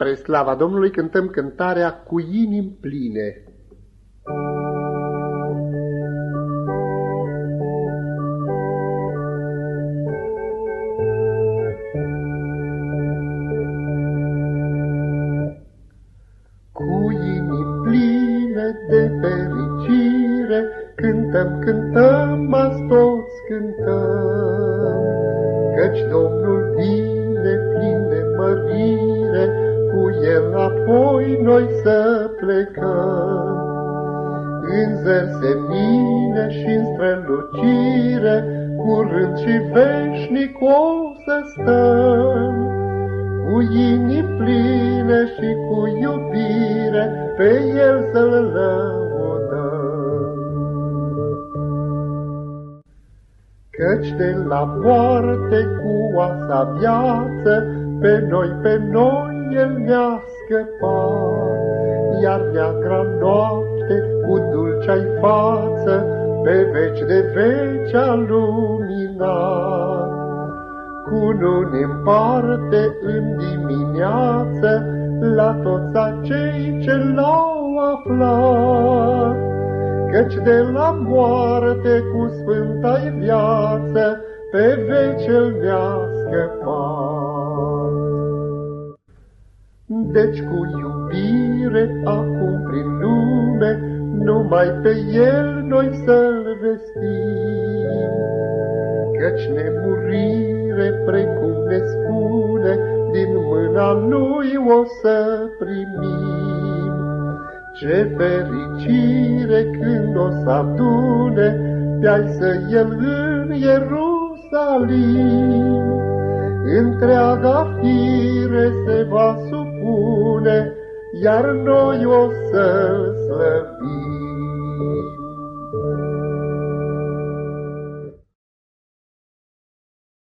Spre slava Domnului cântăm cântarea cu inimi pline. Cu inimi pline de fericire, cântăm, cântăm, azi toți cântăm, căci Domnul vine apoi noi să plecăm. În zer semine și în strălucire, curând și veșnic o să stăm. Cu inimi pline și cu iubire, pe El să-L lăudăm. Căci de la moarte cu oasa viață, pe noi, pe noi, el ne-a scăpat, iar neagra noapte cu dulcea-i față, pe veci de veci a luminat. Cu ne împarte în dimineață la toți acei ce l-au aflat, Căci de la moarte cu sfânta viață, pe veci el ne-a scăpat. Deci cu iubire acum prin lume, numai pe El noi să-L vestim. Căci nemurire, precum ne spune, din mâna Lui o să primim. Ce fericire când o să adune pe-ai să El în Ierusalim. Întreaga fire se va supune, iar noi o să slăbim.